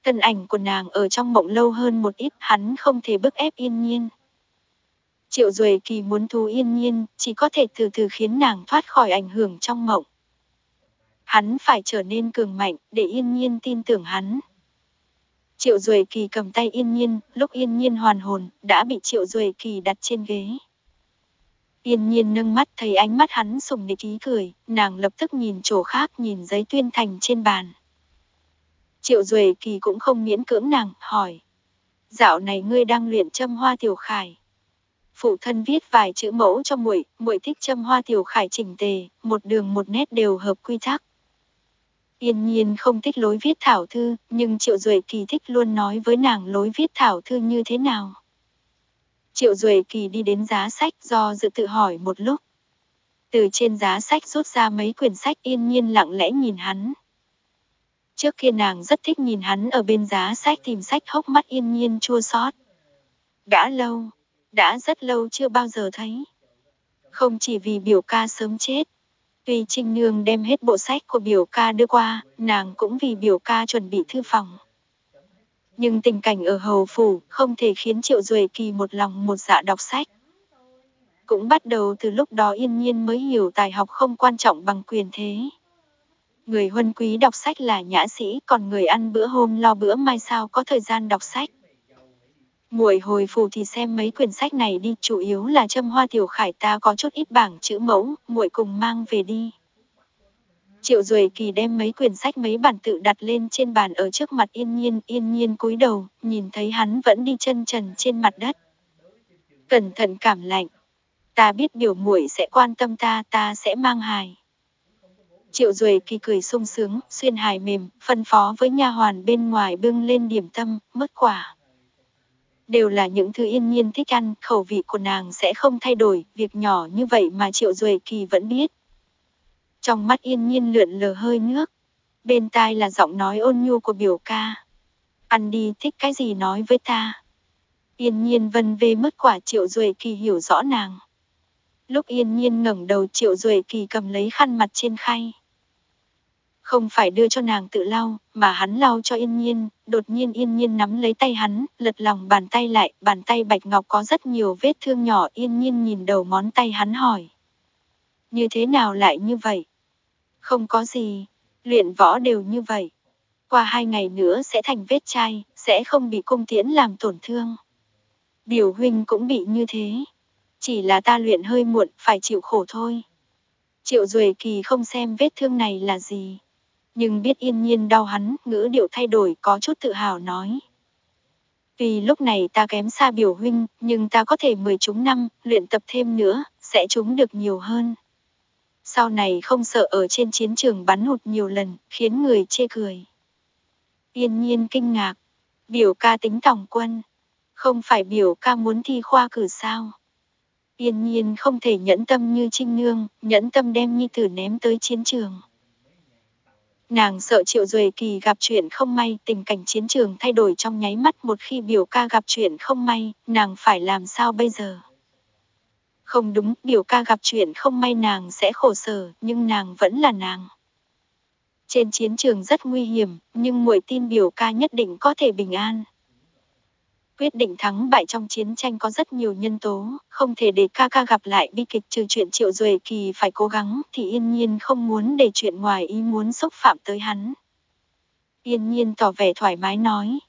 Thân ảnh của nàng ở trong mộng lâu hơn một ít, hắn không thể bức ép yên nhiên. Triệu Duệ Kỳ muốn thu yên nhiên, chỉ có thể từ từ khiến nàng thoát khỏi ảnh hưởng trong mộng. Hắn phải trở nên cường mạnh, để yên nhiên tin tưởng hắn. Triệu Duệ Kỳ cầm tay yên nhiên, lúc yên nhiên hoàn hồn, đã bị Triệu Duệ Kỳ đặt trên ghế. Yên nhiên nâng mắt thấy ánh mắt hắn sùng nịch ý cười, nàng lập tức nhìn chỗ khác nhìn giấy tuyên thành trên bàn. Triệu Duệ Kỳ cũng không miễn cưỡng nàng, hỏi. Dạo này ngươi đang luyện châm hoa tiểu khải. Phụ thân viết vài chữ mẫu cho muội, muội thích châm hoa tiểu khải chỉnh tề, một đường một nét đều hợp quy tắc. Yên nhiên không thích lối viết thảo thư, nhưng Triệu Duệ Kỳ thích luôn nói với nàng lối viết thảo thư như thế nào. Triệu Duệ Kỳ đi đến giá sách do dự tự hỏi một lúc. Từ trên giá sách rút ra mấy quyển sách yên nhiên lặng lẽ nhìn hắn. Trước kia nàng rất thích nhìn hắn ở bên giá sách tìm sách hốc mắt yên nhiên chua xót. Đã lâu, đã rất lâu chưa bao giờ thấy. Không chỉ vì biểu ca sớm chết. Tuy Trinh Nương đem hết bộ sách của biểu ca đưa qua, nàng cũng vì biểu ca chuẩn bị thư phòng. Nhưng tình cảnh ở hầu phủ không thể khiến Triệu Duệ Kỳ một lòng một dạ đọc sách. Cũng bắt đầu từ lúc đó yên nhiên mới hiểu tài học không quan trọng bằng quyền thế. Người huân quý đọc sách là nhã sĩ, còn người ăn bữa hôm lo bữa mai sao có thời gian đọc sách. Muội hồi phù thì xem mấy quyển sách này đi, chủ yếu là châm hoa tiểu khải ta có chút ít bảng chữ mẫu, muội cùng mang về đi. Triệu Duệ Kỳ đem mấy quyển sách mấy bản tự đặt lên trên bàn ở trước mặt Yên Nhiên, Yên Nhiên cúi đầu, nhìn thấy hắn vẫn đi chân trần trên mặt đất. Cẩn thận cảm lạnh. Ta biết biểu muội sẽ quan tâm ta, ta sẽ mang hài. Triệu Duệ Kỳ cười sung sướng, xuyên hài mềm, phân phó với nha hoàn bên ngoài bưng lên điểm tâm, mất quả. Đều là những thứ yên nhiên thích ăn, khẩu vị của nàng sẽ không thay đổi, việc nhỏ như vậy mà Triệu Duệ Kỳ vẫn biết. Trong mắt yên nhiên lượn lờ hơi nước, bên tai là giọng nói ôn nhu của biểu ca. Ăn đi thích cái gì nói với ta. Yên nhiên vân về mất quả Triệu Duệ Kỳ hiểu rõ nàng. Lúc yên nhiên ngẩng đầu Triệu Duệ Kỳ cầm lấy khăn mặt trên khay không phải đưa cho nàng tự lau, mà hắn lau cho yên nhiên, đột nhiên yên nhiên nắm lấy tay hắn, lật lòng bàn tay lại, bàn tay bạch ngọc có rất nhiều vết thương nhỏ yên nhiên nhìn đầu ngón tay hắn hỏi. Như thế nào lại như vậy? Không có gì, luyện võ đều như vậy. Qua hai ngày nữa sẽ thành vết chai, sẽ không bị cung tiễn làm tổn thương. Điều huynh cũng bị như thế. Chỉ là ta luyện hơi muộn, phải chịu khổ thôi. Triệu Duệ Kỳ không xem vết thương này là gì nhưng biết yên nhiên đau hắn, ngữ điệu thay đổi có chút tự hào nói. Vì lúc này ta kém xa biểu huynh, nhưng ta có thể mười chúng năm, luyện tập thêm nữa, sẽ chúng được nhiều hơn. Sau này không sợ ở trên chiến trường bắn hụt nhiều lần, khiến người chê cười. Yên nhiên kinh ngạc, biểu ca tính tổng quân, không phải biểu ca muốn thi khoa cử sao. Yên nhiên không thể nhẫn tâm như trinh nương, nhẫn tâm đem nhi tử ném tới chiến trường. Nàng sợ Triệu Duệ Kỳ gặp chuyện không may, tình cảnh chiến trường thay đổi trong nháy mắt một khi biểu ca gặp chuyện không may, nàng phải làm sao bây giờ? Không đúng, biểu ca gặp chuyện không may nàng sẽ khổ sở, nhưng nàng vẫn là nàng. Trên chiến trường rất nguy hiểm, nhưng muội tin biểu ca nhất định có thể bình an. Quyết định thắng bại trong chiến tranh có rất nhiều nhân tố, không thể để ca ca gặp lại bi kịch trừ chuyện triệu duệ kỳ phải cố gắng thì yên nhiên không muốn để chuyện ngoài ý muốn xúc phạm tới hắn. Yên nhiên tỏ vẻ thoải mái nói.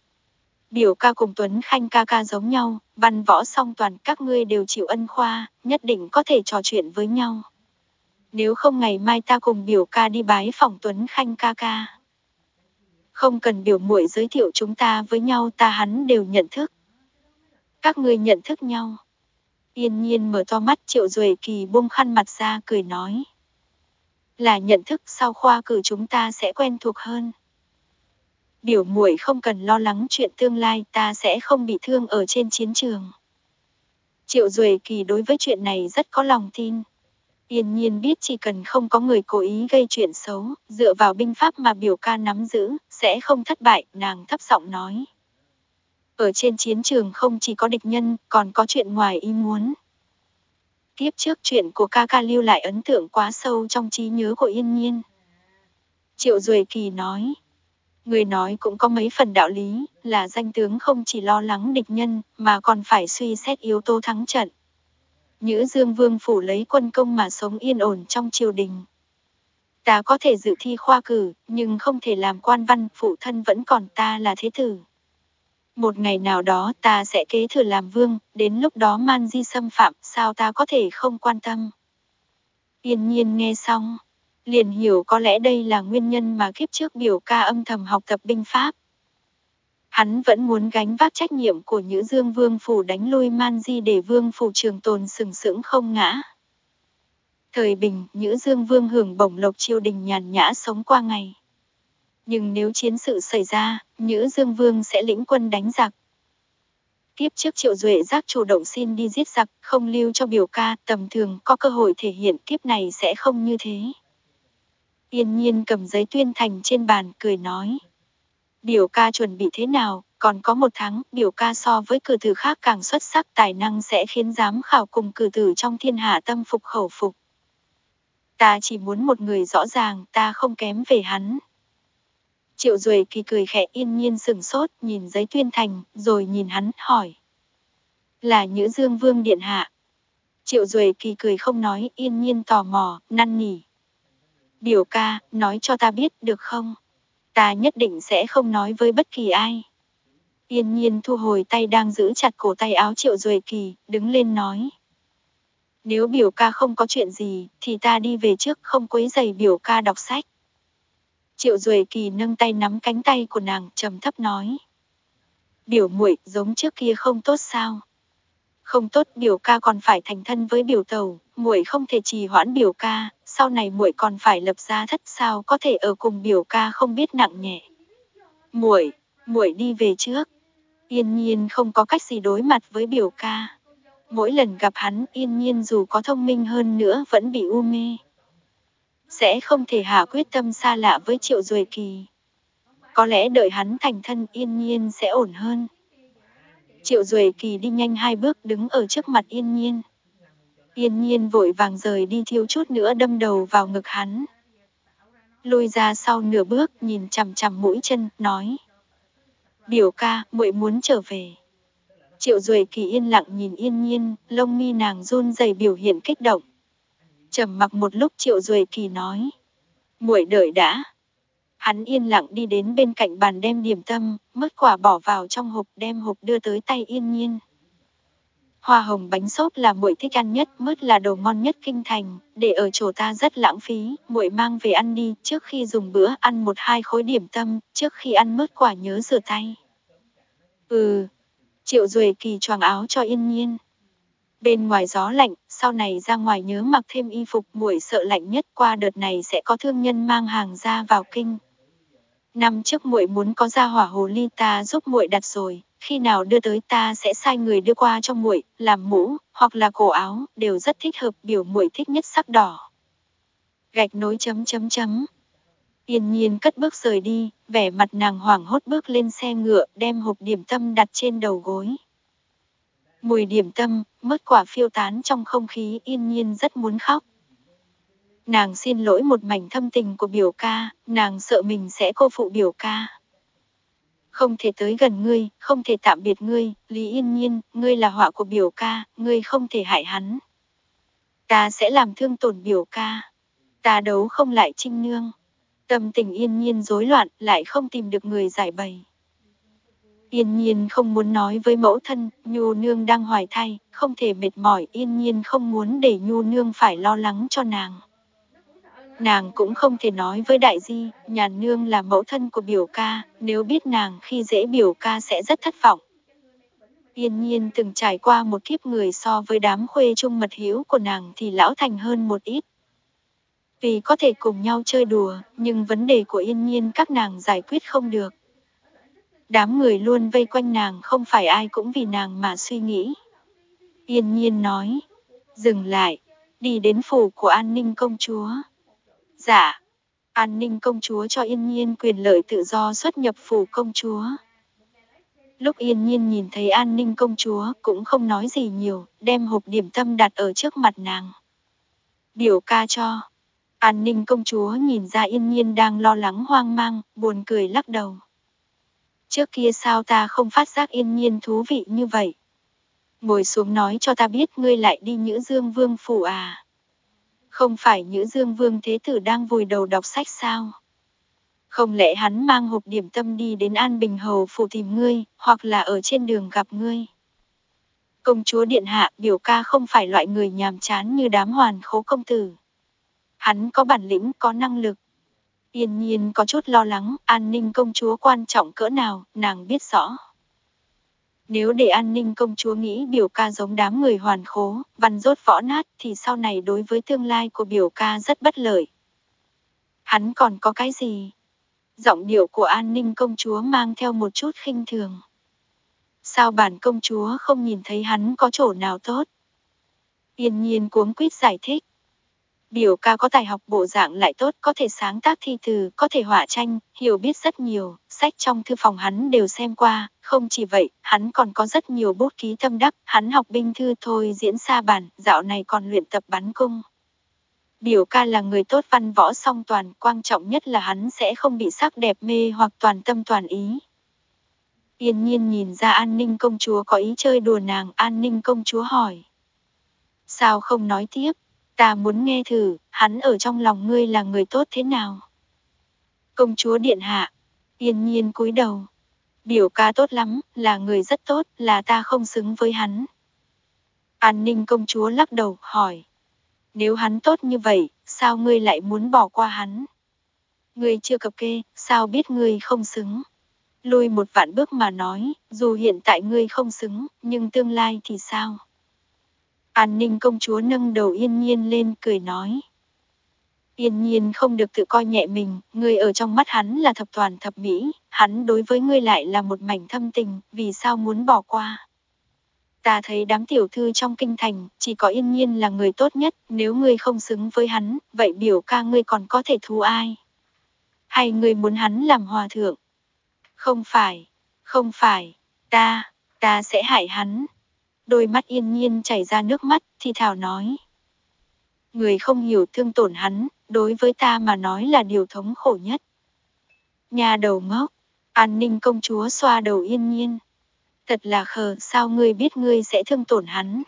Biểu ca cùng Tuấn Khanh ca ca giống nhau, văn võ song toàn các ngươi đều chịu ân khoa, nhất định có thể trò chuyện với nhau. Nếu không ngày mai ta cùng biểu ca đi bái phòng Tuấn Khanh ca ca. Không cần biểu muội giới thiệu chúng ta với nhau, ta hắn đều nhận thức. Các ngươi nhận thức nhau. Yên nhiên mở to mắt, triệu duệ kỳ buông khăn mặt ra, cười nói. Là nhận thức, sau khoa cử chúng ta sẽ quen thuộc hơn. Biểu muội không cần lo lắng chuyện tương lai, ta sẽ không bị thương ở trên chiến trường. Triệu Duệ Kỳ đối với chuyện này rất có lòng tin. Yên nhiên biết chỉ cần không có người cố ý gây chuyện xấu, dựa vào binh pháp mà biểu ca nắm giữ, sẽ không thất bại, nàng thấp giọng nói. Ở trên chiến trường không chỉ có địch nhân, còn có chuyện ngoài ý muốn. Tiếp trước chuyện của ca ca lưu lại ấn tượng quá sâu trong trí nhớ của yên nhiên. Triệu Duệ Kỳ nói. Người nói cũng có mấy phần đạo lý, là danh tướng không chỉ lo lắng địch nhân, mà còn phải suy xét yếu tố thắng trận. Nhữ Dương Vương phủ lấy quân công mà sống yên ổn trong triều đình. Ta có thể dự thi khoa cử, nhưng không thể làm quan văn, phụ thân vẫn còn ta là thế tử. Một ngày nào đó ta sẽ kế thừa làm vương, đến lúc đó man di xâm phạm, sao ta có thể không quan tâm. Yên nhiên nghe xong, liền hiểu có lẽ đây là nguyên nhân mà kiếp trước biểu ca âm thầm học tập binh pháp. Hắn vẫn muốn gánh vác trách nhiệm của Nhữ Dương Vương Phủ đánh lui Man Di để Vương Phủ trường tồn sừng sững không ngã. Thời bình, Nhữ Dương Vương hưởng bổng lộc triều đình nhàn nhã sống qua ngày. Nhưng nếu chiến sự xảy ra, Nhữ Dương Vương sẽ lĩnh quân đánh giặc. Tiếp trước Triệu Duệ giác chủ động xin đi giết giặc, không lưu cho biểu ca, tầm thường có cơ hội thể hiện kiếp này sẽ không như thế. Yên nhiên cầm giấy tuyên thành trên bàn cười nói. Biểu ca chuẩn bị thế nào, còn có một tháng, biểu ca so với cử tử khác càng xuất sắc tài năng sẽ khiến giám khảo cùng cử tử trong thiên hạ tâm phục khẩu phục. Ta chỉ muốn một người rõ ràng, ta không kém về hắn. Triệu Duệ kỳ cười khẽ yên nhiên sừng sốt, nhìn giấy tuyên thành, rồi nhìn hắn, hỏi. Là Nhữ Dương Vương Điện Hạ. Triệu Duệ kỳ cười không nói, yên nhiên tò mò, năn nỉ. Biểu ca, nói cho ta biết được không? Ta nhất định sẽ không nói với bất kỳ ai. Yên nhiên thu hồi tay đang giữ chặt cổ tay áo triệu duệ kỳ, đứng lên nói. Nếu biểu ca không có chuyện gì, thì ta đi về trước không quấy giày biểu ca đọc sách. Triệu duệ kỳ nâng tay nắm cánh tay của nàng, trầm thấp nói. Biểu muội giống trước kia không tốt sao? Không tốt biểu ca còn phải thành thân với biểu tàu, muội không thể trì hoãn biểu ca, sau này muội còn phải lập gia thất sao có thể ở cùng biểu ca không biết nặng nhẹ. Muội, muội đi về trước. Yên nhiên không có cách gì đối mặt với biểu ca. Mỗi lần gặp hắn yên nhiên dù có thông minh hơn nữa vẫn bị u mê. Sẽ không thể hạ quyết tâm xa lạ với triệu duệ kỳ. Có lẽ đợi hắn thành thân yên nhiên sẽ ổn hơn. Triệu duệ kỳ đi nhanh hai bước đứng ở trước mặt yên nhiên. Yên nhiên vội vàng rời đi thiếu chút nữa đâm đầu vào ngực hắn. lôi ra sau nửa bước nhìn chằm chằm mũi chân, nói. Biểu ca, muội muốn trở về. Triệu Duệ Kỳ yên lặng nhìn Yên Nhiên, lông mi nàng run rẩy biểu hiện kích động. Trầm mặc một lúc Triệu Duệ Kỳ nói, "Muội đợi đã." Hắn yên lặng đi đến bên cạnh bàn đem điểm tâm, mất quả bỏ vào trong hộp đem hộp đưa tới tay Yên Nhiên. Hoa hồng bánh xốp là muội thích ăn nhất, mứt là đồ ngon nhất kinh thành, để ở chỗ ta rất lãng phí, muội mang về ăn đi, trước khi dùng bữa ăn một hai khối điểm tâm, trước khi ăn mứt quả nhớ rửa tay. Ừ. Triệu Duệ Kỳ choàng áo cho Yên Nhiên. Bên ngoài gió lạnh, sau này ra ngoài nhớ mặc thêm y phục, muội sợ lạnh nhất, qua đợt này sẽ có thương nhân mang hàng ra vào kinh. Năm trước muội muốn có ra hỏa hồ ly ta giúp muội đặt rồi, khi nào đưa tới ta sẽ sai người đưa qua cho muội, làm mũ, hoặc là cổ áo, đều rất thích hợp, biểu muội thích nhất sắc đỏ. Gạch nối chấm chấm chấm. Yên nhiên cất bước rời đi, vẻ mặt nàng hoảng hốt bước lên xe ngựa, đem hộp điểm tâm đặt trên đầu gối. Mùi điểm tâm, mất quả phiêu tán trong không khí yên nhiên rất muốn khóc. Nàng xin lỗi một mảnh thâm tình của biểu ca, nàng sợ mình sẽ cô phụ biểu ca. Không thể tới gần ngươi, không thể tạm biệt ngươi, Lý Yên Nhiên, ngươi là họa của biểu ca, ngươi không thể hại hắn. Ta sẽ làm thương tổn biểu ca. Ta đấu không lại trinh nương. Tâm tình yên nhiên rối loạn, lại không tìm được người giải bày. Yên nhiên không muốn nói với mẫu thân, Nhu Nương đang hoài thai, không thể mệt mỏi, yên nhiên không muốn để Nhu Nương phải lo lắng cho nàng. Nàng cũng không thể nói với đại di, nhàn nương là mẫu thân của biểu ca, nếu biết nàng khi dễ biểu ca sẽ rất thất vọng. Yên nhiên từng trải qua một kiếp người so với đám khuê trung mật hiếu của nàng thì lão thành hơn một ít. Vì có thể cùng nhau chơi đùa, nhưng vấn đề của yên nhiên các nàng giải quyết không được. Đám người luôn vây quanh nàng không phải ai cũng vì nàng mà suy nghĩ. Yên nhiên nói, dừng lại, đi đến phủ của an ninh công chúa. Dạ, an ninh công chúa cho yên nhiên quyền lợi tự do xuất nhập phủ công chúa. Lúc yên nhiên nhìn thấy an ninh công chúa cũng không nói gì nhiều, đem hộp điểm tâm đặt ở trước mặt nàng. Biểu ca cho. An ninh công chúa nhìn ra yên nhiên đang lo lắng hoang mang, buồn cười lắc đầu. Trước kia sao ta không phát giác yên nhiên thú vị như vậy? Ngồi xuống nói cho ta biết ngươi lại đi Nhữ Dương Vương phủ à? Không phải Nhữ Dương Vương Thế Tử đang vùi đầu đọc sách sao? Không lẽ hắn mang hộp điểm tâm đi đến An Bình Hầu phủ tìm ngươi, hoặc là ở trên đường gặp ngươi? Công chúa Điện Hạ biểu ca không phải loại người nhàm chán như đám hoàn khố công tử. Hắn có bản lĩnh, có năng lực. Yên nhiên có chút lo lắng, an ninh công chúa quan trọng cỡ nào, nàng biết rõ. Nếu để an ninh công chúa nghĩ biểu ca giống đám người hoàn khố, văn rốt võ nát thì sau này đối với tương lai của biểu ca rất bất lợi. Hắn còn có cái gì? Giọng điệu của an ninh công chúa mang theo một chút khinh thường. Sao bản công chúa không nhìn thấy hắn có chỗ nào tốt? Yên nhiên cuống quýt giải thích. Biểu ca có tài học bộ dạng lại tốt, có thể sáng tác thi từ, có thể họa tranh, hiểu biết rất nhiều, sách trong thư phòng hắn đều xem qua, không chỉ vậy, hắn còn có rất nhiều bút ký tâm đắc, hắn học binh thư thôi diễn xa bản, dạo này còn luyện tập bắn cung. Biểu ca là người tốt văn võ song toàn, quan trọng nhất là hắn sẽ không bị sắc đẹp mê hoặc toàn tâm toàn ý. Yên nhiên nhìn ra an ninh công chúa có ý chơi đùa nàng, an ninh công chúa hỏi. Sao không nói tiếp? Ta muốn nghe thử, hắn ở trong lòng ngươi là người tốt thế nào? Công chúa điện hạ, yên nhiên cúi đầu. Biểu ca tốt lắm, là người rất tốt, là ta không xứng với hắn. An ninh công chúa lắc đầu, hỏi. Nếu hắn tốt như vậy, sao ngươi lại muốn bỏ qua hắn? Ngươi chưa cập kê, sao biết ngươi không xứng? Lui một vạn bước mà nói, dù hiện tại ngươi không xứng, nhưng tương lai thì sao? An ninh công chúa nâng đầu yên nhiên lên cười nói. Yên nhiên không được tự coi nhẹ mình, ngươi ở trong mắt hắn là thập toàn thập mỹ, hắn đối với ngươi lại là một mảnh thâm tình, vì sao muốn bỏ qua. Ta thấy đám tiểu thư trong kinh thành, chỉ có yên nhiên là người tốt nhất, nếu ngươi không xứng với hắn, vậy biểu ca ngươi còn có thể thu ai? Hay ngươi muốn hắn làm hòa thượng? Không phải, không phải, ta, ta sẽ hại hắn, Đôi mắt yên nhiên chảy ra nước mắt, thì thảo nói. Người không hiểu thương tổn hắn, đối với ta mà nói là điều thống khổ nhất. Nhà đầu ngốc, an ninh công chúa xoa đầu yên nhiên. Thật là khờ, sao ngươi biết ngươi sẽ thương tổn hắn?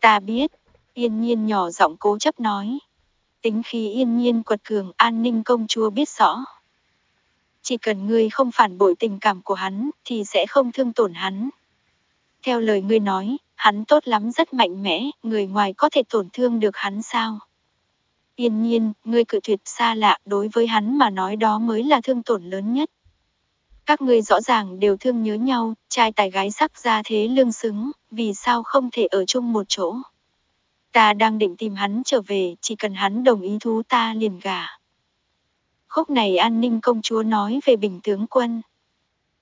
Ta biết, yên nhiên nhỏ giọng cố chấp nói. Tính khí yên nhiên quật cường an ninh công chúa biết rõ. Chỉ cần ngươi không phản bội tình cảm của hắn, thì sẽ không thương tổn hắn. Theo lời ngươi nói, hắn tốt lắm rất mạnh mẽ, người ngoài có thể tổn thương được hắn sao? Yên nhiên, ngươi cự tuyệt xa lạ, đối với hắn mà nói đó mới là thương tổn lớn nhất. Các ngươi rõ ràng đều thương nhớ nhau, trai tài gái sắc ra thế lương xứng, vì sao không thể ở chung một chỗ? Ta đang định tìm hắn trở về, chỉ cần hắn đồng ý thú ta liền gả. Khúc này an ninh công chúa nói về bình tướng quân.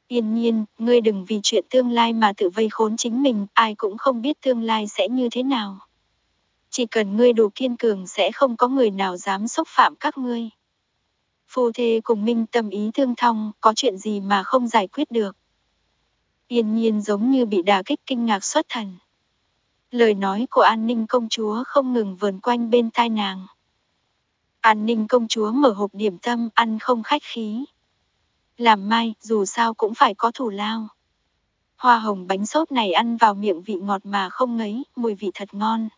Yên nhiên, ngươi đừng vì chuyện tương lai mà tự vây khốn chính mình, ai cũng không biết tương lai sẽ như thế nào. Chỉ cần ngươi đủ kiên cường sẽ không có người nào dám xúc phạm các ngươi. Phu thê cùng minh tâm ý thương thong, có chuyện gì mà không giải quyết được. Yên nhiên giống như bị đả kích kinh ngạc xuất thần. Lời nói của an ninh công chúa không ngừng vườn quanh bên tai nàng. An ninh công chúa mở hộp điểm tâm ăn không khách khí. Làm mai, dù sao cũng phải có thủ lao. Hoa hồng bánh xốp này ăn vào miệng vị ngọt mà không ngấy, mùi vị thật ngon.